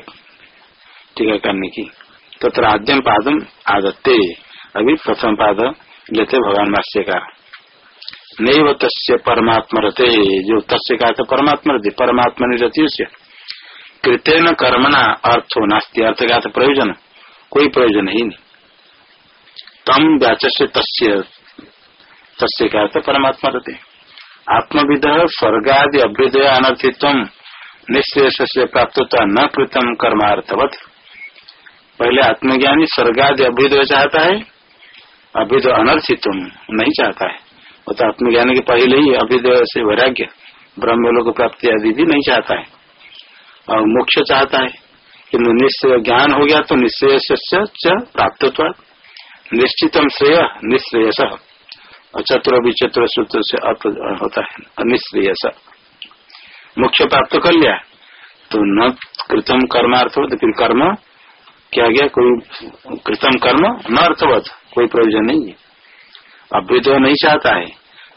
टीका करने की। तथा आद्यम पादम आदत्ते। अभी प्रथम पाद लेते भगवान भाष्यकार। नैव तस्य परमात्मा रते जो तस्य का तो परमात्मा रते परमात्मा निरति से कृतेन कर्मणा अर्थो नास्ती अर्थ का प्रयोजन, कोई प्रयोजन ही नहीं। तम व्याच तस्य तस्य का तो परमात्मा रते आत्मविद, स्वर्गादि अभ्युदय अनर्थित्व निश्चेष से प्राप्त न कृतम कर्मार्थवत। पहले आत्मज्ञानी स्वर्गादि अभ्युदय चाहता है, अभ्युदय अनर्थित्व नहीं चाहता है। वो तो आत्मज्ञान के पहले ही अभिदय से वैराग्य ब्रह्म लोक प्राप्ति आदि भी नहीं चाहता है। और मोक्ष चाहता है। किन्तु निश्चय ज्ञान हो गया तो निश्चय से प्राप्त निश्चितम श्रेय, निश्रेयस। और चतुर विचतुर सूत्र से होता है। निश्रेयस मोक्ष प्राप्त कर लिया। तो न कृतम कर्मार्थ तो फिर कर्म क्या गया? कोई कृतम कर्म न अर्थवत कोई प्रयोजन नहीं है। अभ्युद नहीं चाहता है।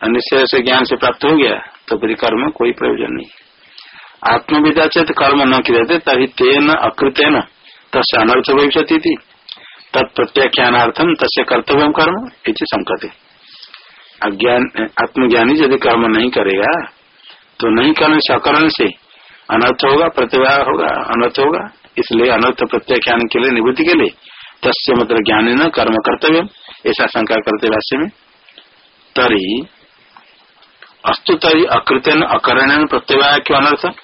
अनिश्चय से ज्ञान से प्राप्त हो गया तो फिर कर्म कोई प्रयोजन नहीं। आत्मविदा चेत कर्म न क्रियते तभी तेन अकृतेन तस् अनर्थ भविष्य थी तत्प्रत्याख्यानार्थम तस्य कर्तव्य कर्म इति संकते। अज्ञान, आत्मज्ञानी यदि कर्म नहीं करेगा तो नहीं करने से अकरण से अनर्थ होगा प्रतिभा होगा, अनर्थ होगा। इसलिए अनर्थ प्रत्याख्यान के लिए, निवृत्ति के लिए तस्य मतलब ज्ञानी न कर्म कर्तव्य ऐसा शंका करते भाष्य में। तरी अस्तु तरी अकृत्यन अकरण प्रत्यवाय क्यों अनर्थ?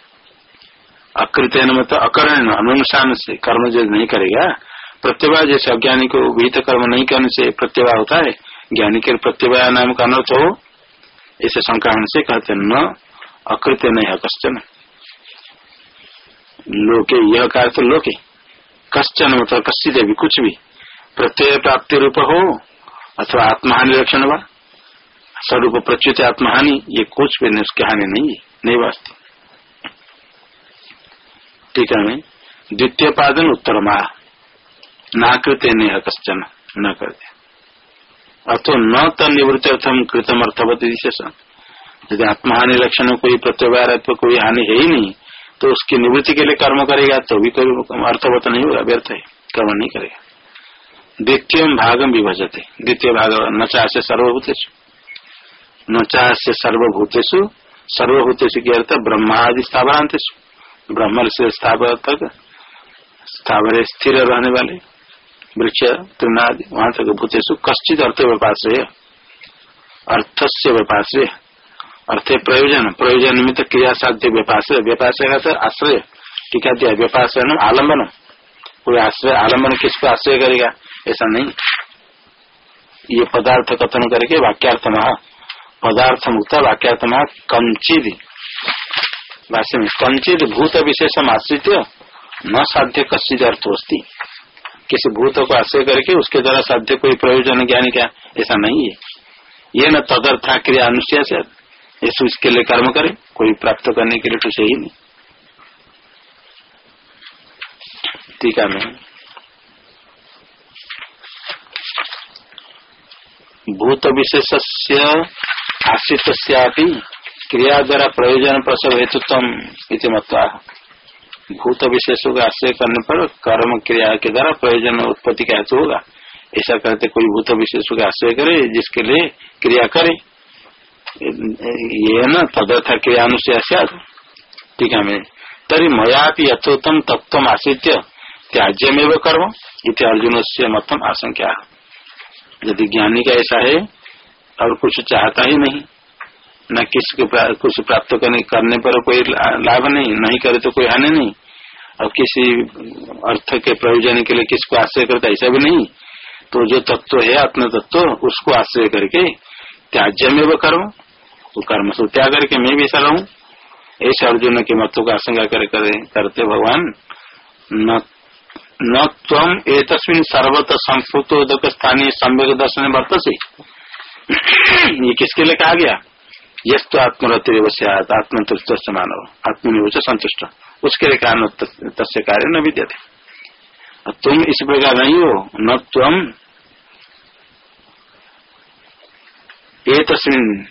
अकृत्यन मतलब अकरण अनुसार से कर्म जो नहीं करेगा। प्रत्यवाय जैसे अज्ञानी को विहित कर्म नहीं करने से प्रत्यवाय होता है। ज्ञानी के प्रत्यवाय नाम का अनर्थ हो। ऐसे शंका से कहते न अकृत्य नहीं कश्चन। लोके, यह कार्य तो लोके। कश्चन मतलब कश्चित भी कुछ भी। प्रत्यय प्राप्ति रूप हो, अथवा आत्महानि लक्षण व। स्वरूप प्रच्युत आत्महानि ये कुछ भी नहीं, उसकी हानि नहीं है, नहीं वास्तव ठीक है द्वितीय पादन उत्तर माह नाकृत नहीं कश्चन, न करते। अथो न तो निवृत्ति अर्थम कृतम अर्थवत विशेष यदि आत्महानि लक्षण कोई प्रत्यवार कोई हानि है ही नहीं तो उसकी निवृत्ति के लिए कर्म करेगा तो भी कोई अर्थवत नहीं होगा, व्यर्थ है, कर्म नहीं करेगा। द्वितीय भागम विभजते, द्वितीय भाग न से सर्वभूतेश नचा से सर्वभूतेषु सर्वभूतेषु की अर्थ ब्रह्मादि स्थावरांतेश ब्रह्म से स्थावर तक स्थावर स्थिर रहने वाले, वृक्ष तृणादि वहाँ तक भूतेषु कश्चित अर्थ व्यपाश्रय। अर्थ से व्यपाश्रय। अर्थ प्रयोजन प्रयोजन निमित्त क्रिया साध्य व्यपाश्रय। व्यपाश्रय का आश्रय। टीका दिया व्यपाश्रय आलंबन कोई आश्रय, आलंबन किसको आश्रय करेगा? ऐसा नहीं। ये पदार्थ कथन करके वाक्यार्थ महा पदार्थ मुक्त वाक्यार्थ महा कंचित भाष्य में कंचित भूत विशेष आश्रित न साध्य कश्चित अर्थ होती किसी भूत को आश्रय करके उसके द्वारा साध्य कोई प्रयोजन ज्ञान क्या? ऐसा नहीं है। ये न तदर्था क्रिया अनुष्या से इसके लिए कर्म करे, कोई प्राप्त करने के लिए कुछ ही नहीं। टीका में भूत विशेष आश्रित क्रिया द्वारा प्रयोजन प्रसव हेतुत्व इति भूत विशेषों का आश्रय करने पर कर्म क्रिया के द्वारा प्रयोजन उत्पत्ति का हेतु होगा। ऐसा करते कोई भूत विशेषों का आश्रय करे, जिसके लिए क्रिया करे। ये न तदर्थ क्रिया अनुष्या ठीक है तरी मया यथोत्तम तत्व आश्रित त्याज्यमेव कर्म। इत अर्जुन से मतम आशंका। यदि ज्ञानी का ऐसा है और कुछ चाहता ही नहीं। न किसी को कुछ प्राप्त करने करने पर कोई लाभ नहीं नहीं करे तो कोई हानि नहीं। और किसी अर्थ के प्रयोजन के लिए किसको आश्रय करता ऐसा भी नहीं। तो जो तत्व है आत्म तत्व उसको आश्रय करके त्याज्य में वो करो वो कर्म से त्याग करके मैं भी ऐसा रहूँ। ऐसे अर्जुन के मतों का आशंका कर, कर, करते भगवान न तम एक सर्वत संस्कृतोदक स्थानीय सम्यक दर्शन वर्त से (coughs) ये किसके लिए कहा गया? यश तो आत्मरति आत्मतुष्ट मानव आत्मनिवच संतुष्ट। उसके लिए कारण तस्य कार्य न विद्यते। तुम इस प्रकार नहीं हो। न तुम ये तस्वीन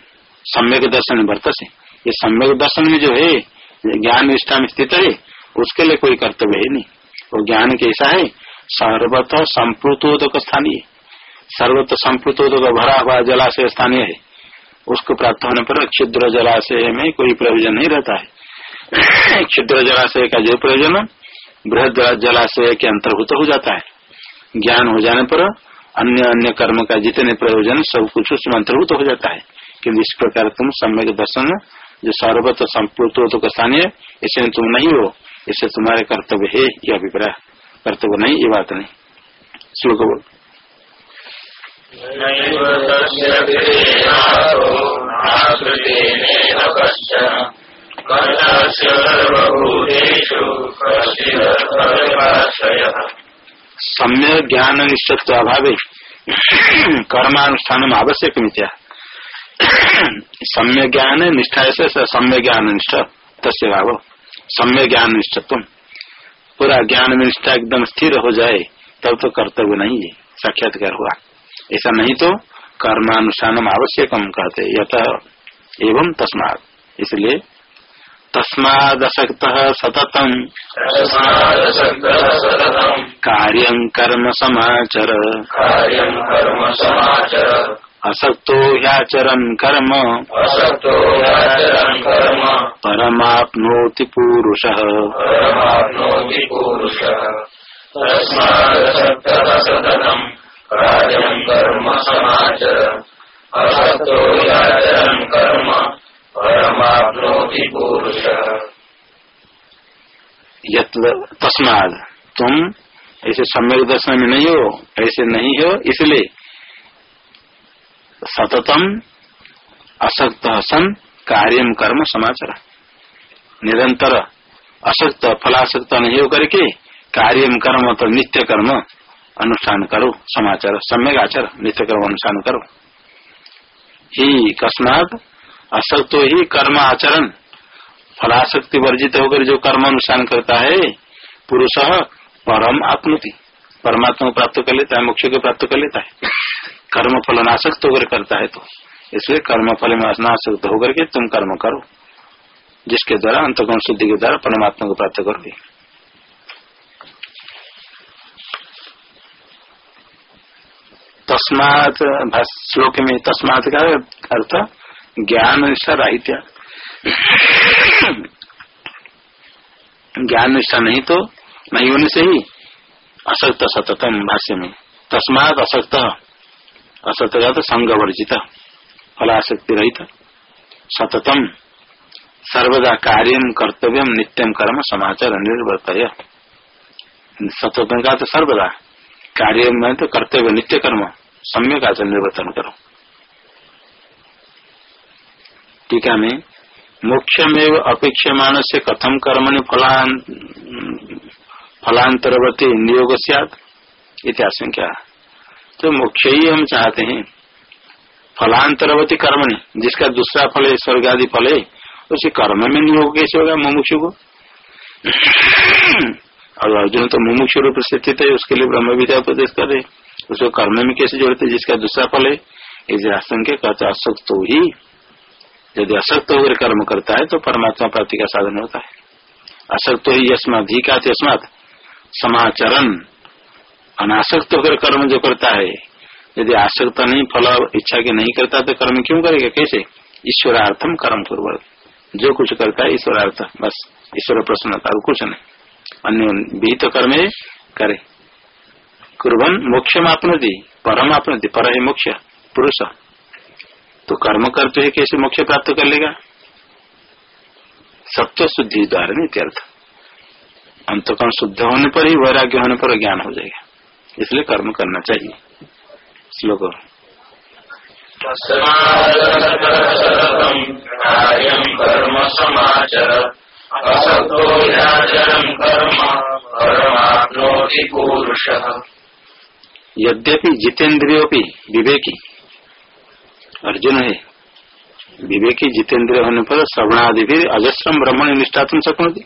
सम्यक दर्शन से ये सम्यक दर्शन में जो है ज्ञान निष्ठा में स्थित है, उसके लिए कोई कर्तव्य है नहीं। वो ज्ञान कैसा है? सर्वत संप्लुतोदक स्थानीय सर्वत संप्लुतोदक भरा हुआ जलाशय स्थानीय है। उसको प्राप्त होने पर क्षुद्र जलाशय में कोई प्रयोजन नहीं रहता है। (coughs) क्षुद्र जलाशय का जो प्रयोजन, बृहद जलाशय के अंतर्भूत हो जाता है। ज्ञान हो जाने पर अन्य अन्य कर्म का जितने प्रयोजन, सब कुछ उसमें अंतर्भूत हो जाता है। किन्तु इस प्रकार तुम सम्यक दर्शन, जो सर्वत संपूर्ण तो स्थानीय, इसमें तुम नहीं हो। इससे तुम्हारे कर्तव्य है, यह अभिप्राय। कर्तव्य नहीं, ये बात नहीं। श्लोक बोल सम्य ज्ञान निष्ठत्व अभावे कर्मानुष्ठान आवश्यक मित्या सम्य ज्ञान निष्ठा से सम्य ज्ञान निष्ठ तस्य भाव। सम्य ज्ञान निष्ठत्व पूरा ज्ञान निष्ठा एकदम स्थिर हो जाए, तब तो कर्तव्य नहीं है। साक्षात्कार हुआ। ऐसा नहीं तो कर्मानुष्ठान आवश्यक कहते यथ एवं तस्मात। इसलिए तस्मादसक्त सततम। तस्मादसक्तः कार्य कर्म समाचर। असक्तो ह्याचरन् कर्म। असक्तो याचरन् कर्म। परमाप्नोति पुरुष। परमाप्नोति पुरुषः। सततम्। कर्म समाचर कर्म, परमाप्नोति पुरुषः। तस्माद तुम ऐसे सम्यक दर्शन में नहीं हो, ऐसे नहीं हो, इसलिए सततम असक्त सन कार्यम कर्म समाचार। निरंतर असक्त फलासक्त नहीं हो करके कार्यम कर्म तो नित्य कर्म अनुष्ठान करो, समाचार, सम्यक आचार, नित्य कर्म अनुष्ठान करो। ही कस्मात असक्तो ही कर्म आचरण। फलाशक्ति वर्जित होकर जो कर्म अनुष्ठान करता है, पुरुष परम आत्मति परमात्मा को प्राप्त कर लेता है, मोक्ष को प्राप्त कर लेता है। कर्म फल नाशक्त होकर करता है तो। इसलिए कर्म फल में अनासक्त होकर के तुम कर्म करो, जिसके द्वारा अंतगुण शुद्धि के द्वारा परमात्मा को प्राप्त करोगे। तस्मात श्लोक में तस्मात का अर्थ ज्ञान निष्ठा राहित्य। ज्ञान निष्ठा नहीं तो नहीं होने से ही असक्त सततम भाष्य में। तस्मात असक्त। असक्त का तो संग वर्जित फलाशक्ति रहित। सततम, सर्वदा कार्यम कर्तव्यम नित्यम कर्म समाचार निर्वर्त सततम का तो सर्वदा। कार्य में तो कर्तव्य नित्य कर्म, सम्यक आचरण निर्वर्तन करो। टीका में मोक्षमेव अपेक्षमान से कथम कर्मणि फलान, फलांतरवर्ती नियोग इत्याशंका तो मोक्ष ही हम चाहते हैं, फलांतरवर्ती ने जिसका दूसरा फल है स्वर्ग आदि फल है, उसे कर्म में नियोग कैसे होगा, मुमुक्षु को? और अर्जुन तो मुमुक्ष रूप स्थित है उसके लिए ब्रह्म विद्या उपदेश कर रहे। उसको कर्म में कैसे जोड़ते, जिसका दूसरा फल है? इस आशंका कहते असक्त तो ही। यदि असक्त होकर कर्म करता है तो परमात्मा प्राप्ति का साधन होता है। असक्त ही यस्माधिकात यस्मात समाचरण। अनासक्त होकर कर्म जो करता है, यदि आसक्त नहीं, फल इच्छा के नहीं करता तो कर्म क्यों करेगा? कैसे? ईश्वरार्थम कर्म पूर्व जो कुछ करता है, ईश्वरार्थ। बस, ईश्वर प्रसन्नता कुछ नहीं। अन्य विहित कर्म करे। कुर्बन मोक्ष आपनति, परम आपनति, पर है मोक्ष, पुरुष। तो कर्म करते है कैसे मोक्ष प्राप्त कर लेगा? सत्य शुद्धि द्वारा नित्यर्थ अंतकरण शुद्ध होने पर ही वैराग्य होने पर ज्ञान हो जाएगा। इसलिए कर्म करना चाहिए। श्लोक। कर्म असक्तो याचरम् कर्म यद्यपि विवेकी, अर्जुन है, विवेकी जितेंद्रिय होने पर श्रवणादि भी अजस्रम ब्रह्मण निष्ठा तुम सकती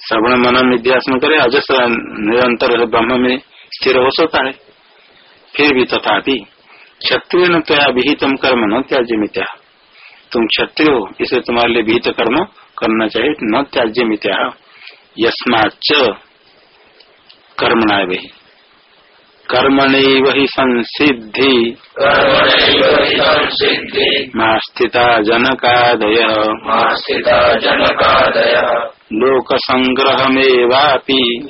श्रवण मन निध्यासन करे, अजस्र निरंतर ब्रह्म में स्थिर हो सकता है। फिर भी तथापि क्षत्रिय न तया विहितम कर्म न त्याज्य मित्या तुम क्षत्रिय हो इसे तुम्हारे लिए विहित कर्म करना चाहिए न त्याज्य मित्या यस्माच कर्मणा वही कर्मणे वही संसिद्धि। स्थिता जनकादय। लोक संग्रहमेवापि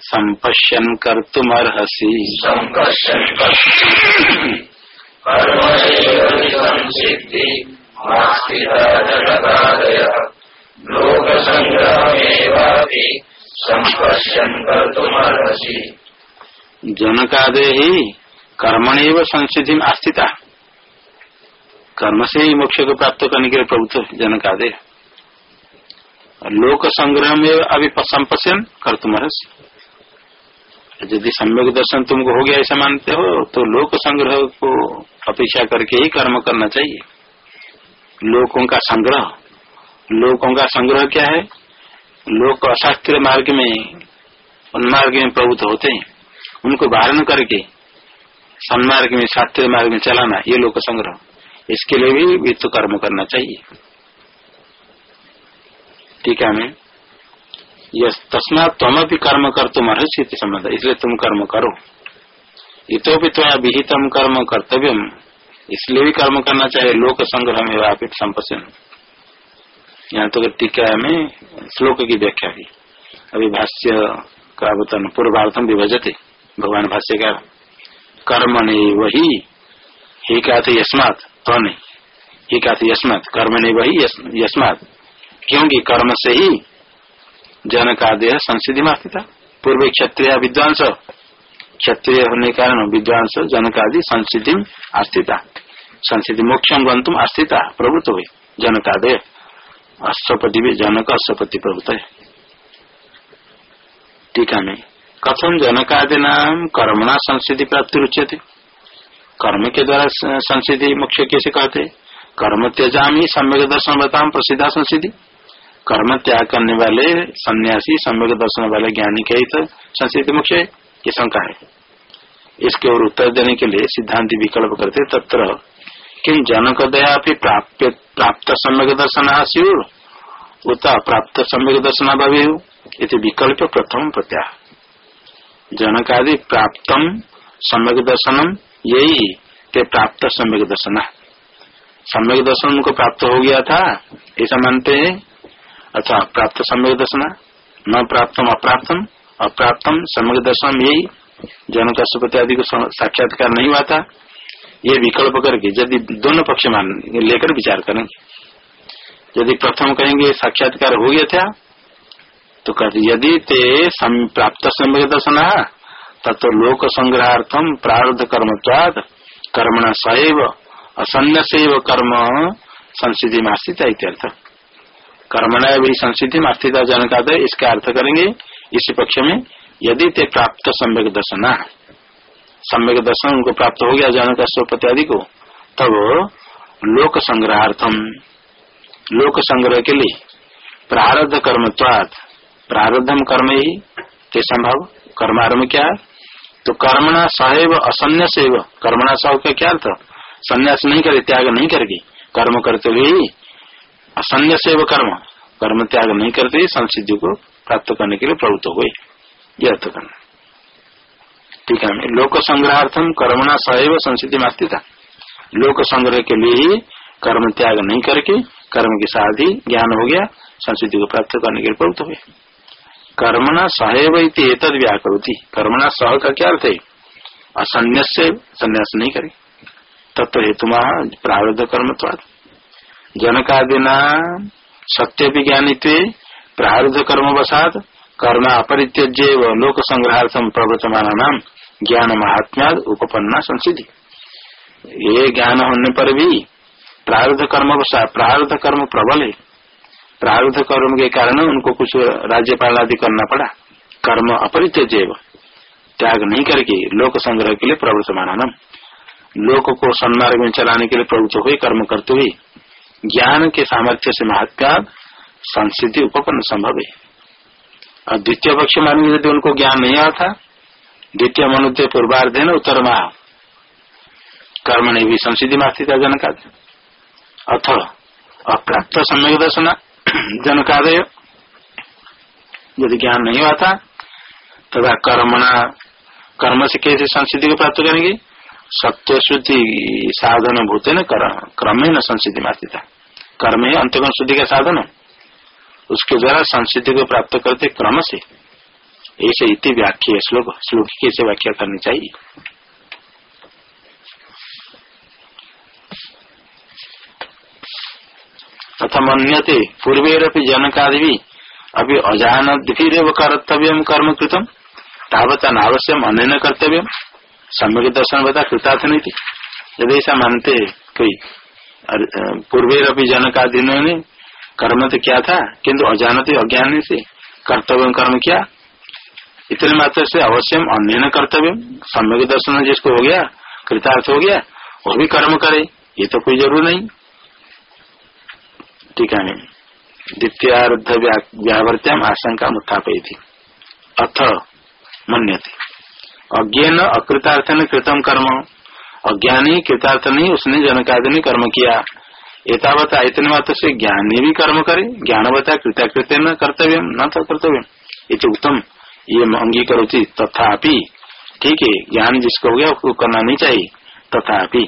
संपश्यन कर्तुमर्हसि। संपश्यन् संपश्यन् जनकादय ही कर्मणेव संसिधि आस्थिता। कर्म से ही मोक्ष को प्राप्त करने के लिए प्रभुत्व जनक आदे लोक संग्रह में अभी संपस्यन कर तुम यदि सम्यक दर्शन तुमको हो गया ऐसा मानते हो तो लोक संग्रह को अपेक्षा करके ही कर्म करना चाहिए। लोकों का संग्रह। लोकों का संग्रह क्या है? लोग अशास्त्रीय मार्ग में उन्मार्ग में प्रभुत्व होते हैं। उनको वारण करके सन्मार्ग में, शास्त्रीय मार्ग में चलाना, ये लोक संग्रह। इसके लिए भी वित्त कर्म करना चाहिए। टीका में। तस्मा तुम भी कर्म कर तुम अर्षित संबंध इसलिए तुम कर्म करो। इतोपि तो विहितम कर्म कर्तव्य इसलिए भी कर्म करना चाहिए। लोक संग्रह में व्यापित संपन्न यहाँ तो टीका में, श्लोक की व्याख्या की। अभी भाष्य का अवतरण पूर्वार्थम विभजते। भगवान भाष्यकार कर्म ने वही, ही क्या थे यस्मात तो नहीं। ही क्या थे यस्मात, कर्म ने वही यस्मात। क्योंकि कर्म से ही जन का देह संसिधि में स्थित पूर्व क्षत्रिय विद्वांस। क्षत्रिय होने के कारण विद्वांस जनक आदि संसिधि आस्थिता संसिधि मोक्षम गंतुम आस्थिता प्रभुत्व हुई जनकादय अश्वपति भी जनक अश्वपति प्रभुत है। टीका में कथम जनकादि नाम कर्मणा संसिधि प्राप्ति रुच्यते कर्म के द्वारा संसिधि मुख्य कैसे कहते? कर्म त्यजामी, सम्यक दर्शन बताओ प्रसिद्धा संसिधि कर्म त्याग करने वाले, सन्यासी, सम्यक दर्शन वाले ज्ञानी के ही तो संस्कृति मुख्य ये शंका है। इसके और उत्तर देने के लिए सिद्धांत विकल्प करते तत्र किम जनक दया प्राप्त प्राप्त सम्यक दर्शन स्यूर उत प्राप्त सम्यक दर्शन भवे विकल्प प्रथम प्रत्याह जनक आदि प्राप्त सम्यक दर्शनम यही ते प्राप्त सम्यक दर्शन। सम्यक दर्शन उनको प्राप्त हो गया था, ऐसा मानते हैं? अथवा प्राप्त सम्यक दर्शन, न प्राप्तम, अप्राप्तम अप्राप्तम, सम्यक दर्शन यही जनक अशुपति आदि को साक्षात्कार नहीं हुआ था। ये विकल्प करके यदि दोनों पक्ष मान लेकर विचार करेंगे यदि प्रथम कहेंगे साक्षात्कार हो गया था तो कहते यदि ते प्राप्त सम्यक दर्शन तब तो लोक संग्रहार्थम प्रारब्ध कर्मत्वाद कर्मण सैव असन्य कर्म संसिधि में आस्थित इत्यर्थ। कर्मणा भी संसिधि अस्थिता जनकाद इसका अर्थ करेंगे, इस पक्ष में यदि ते प्राप्त सम्यक दर्शन सम्यक दर्शन उनको प्राप्त हो गया जनक आदि को, तब लोक संग्रहार्थम, लोक संग्रह के लिए प्रारब्ध कर्म प्रारब्धम कर्म ही, ते संभव। कर्मारम्भ क्या? तो कर्मणा सहैव असन्या से कर्मणा सह का क्या अर्थ? संन्यास नहीं करे, त्याग नहीं करेगी। कर्म करते हुए ही असन्य से कर्म। कर्म त्याग नहीं करते, संसिद्धि को प्राप्त करने के लिए प्रवृत्त हुए। यह अर्थ करना। ठीक है। लोक संग्रहार्थम कर्मणा संसिद्धि में था लोक संग्रह के लिए ही कर्म त्याग नहीं करके कर्म के साथ ही ज्ञान हो गया संस्कृति को प्राप्त करने के लिए प्रवृत्त हुए कर्मणा सहैव एतद व्याकृति कर्मणा सह का क्या अर्थ है? असन्यास से संन्यास नहीं करे। तत्व हेतु प्रारब्ध कर्म जनकादिना सत्य विज्ञानित्व प्रारब्ध कर्म वसाद कर्म अपरित्यज्य लोक संग्रहार्थम प्रवर्तमान नाम ज्ञान महात्मा उपपन्ना संसिधि ये ज्ञान होने पर भी प्रारब्ध कर्म प्रारब्ध कर्म प्रबल है। प्रारब्ध कर्म के कारण उनको कुछ राज्यपाल आदि करना पड़ा। कर्म अपरित्यज्य त्याग नहीं करके लोक संग्रह के लिए प्रवर्तमान नाम लोक को सन्मार्ग में चलाने के लिए प्रवृत्त हुए कर्म करते हुए ज्ञान के सामर्थ्य से महात्मा संसिद्धि उपपन्न संभव है। और द्वितीय पक्ष मानेंगे यदि उनको ज्ञान नहीं था द्वितीय मनुद्य पूर्वार्ध है ना, उत्तर माह। कर्म ने भी संसिधि में स्थित जनका अथ, अप्राप्त सम्यक दर्शन, जनकादय। यदि ज्ञान नहीं हुआ था तथा कर्मणा कर्म से कैसे संसिद्धि को प्राप्त करेंगे? सत्य शुद्धि साधन भूते न क्रम न संसिद्धि में स्थित कर्म है अंत्यगुण शुद्धि का साधन उसके द्वारा संसिद्धि को प्राप्त करते क्रम से। ऐसे इति व्याख्या, श्लोक श्लोक कैसे व्याख्या करनी चाहिए। अथम अन्यते पूर्वेरपि जनकादि अभी अजान कर्तव्य कर्म कृतम, तावता नावश्यम अन्य कर्तव्य सम्यक दर्शन बता कृतार्थ नहीं यदि ऐसा मानते कोई पूर्व अभी जनक आदि ने कर्म तो क्या था किंतु अजानते अज्ञान से कर्तव्य कर्म किया इतने मात्र से अवश्य अन्य न कर्तव्य। सम्यक दर्शन जिसको हो गया, कृतार्थ हो गया, वो भी कर्म करे, ये तो कोई ज़रूर नहीं। ठीक है द्वितीयार्ध व्यावर्त्याम आशंका उत्थापी थी अथ मन्यते। अज्ञान अकृतार्थ ने कृतम कर्म। अज्ञानी कृतार्थ नहीं, उसने जनकादि कर्म किया। एतावता इतने मात्र से ज्ञानी भी कर्म करे ज्ञान बता कृत्याकृत्य न कर्तव्य न तो कर्तव्य ये उत्तम। ये अंगीकरो तथापि, ठीक है, ज्ञान जिसको हो गया उसको करना नहीं चाहिए, तथापि।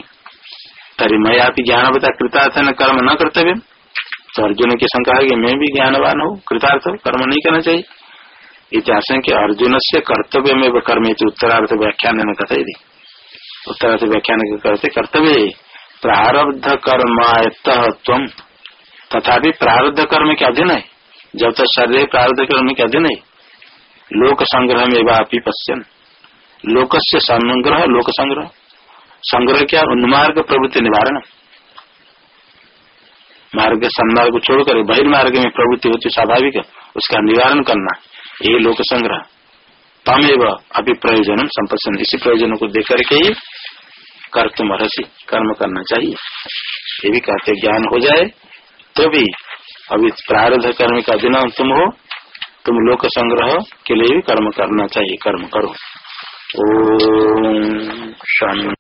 तरी मैं आप ज्ञान बता कृतार्थ न कर्म न कर्तव्य तो अर्जुन की शंका है कि मैं भी ज्ञानवान हूँ, कृतार्थ कर्म नहीं करना चाहिए। इतिहास के अर्जुन से कर्तव्य में कर्म उत्तरार्थ व्याख्यान न कथे उत्तरार्थ व्याख्यान करते कर्तव्य प्रारब्ध कर्मायत तथा प्रारब्ध कर्म के अधीन है। जब तक शरीर प्रारब्ध कर्म के अधीन है लोक संग्रह में वापी पश्यन। लोक से संग्रह लोक संग्रह संग्रह क्या? उन्मार्ग प्रवृत्ति निवारण। मार्ग, सन्मार्ग को छोड़कर बहिर्मार्ग में प्रवृत्ति होती स्वाभाविक, उसका निवारण करना, ये लोक संग्रह तमेव अभी प्रयोजन संपन्न इसी प्रयोजन को देख करके ही कर तुम कर्म करना चाहिए। ये भी कहते ज्ञान हो जाए तो भी अभी प्रारब्ध कर्म का दिन तुम हो तुम लोक संग्रह के लिए भी कर्म करना चाहिए कर्म करो। ओ